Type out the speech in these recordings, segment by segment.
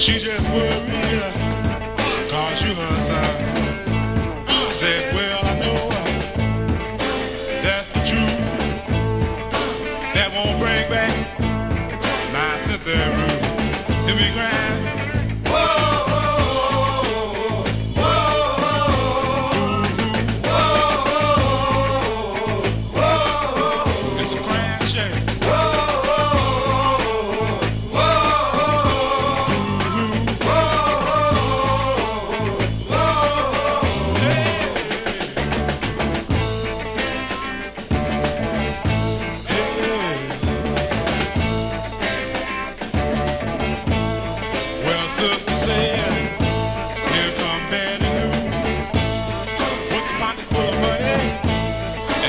Maria, cause you her. I said, well, I know that's the truth. That won't bring back my Cynthia Ruth. To be grand.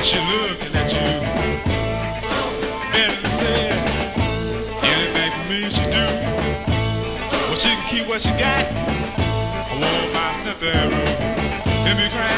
And she looking at you. Said, anything for me she do. She can keep what she got. I want my Cynthia room. It be grand.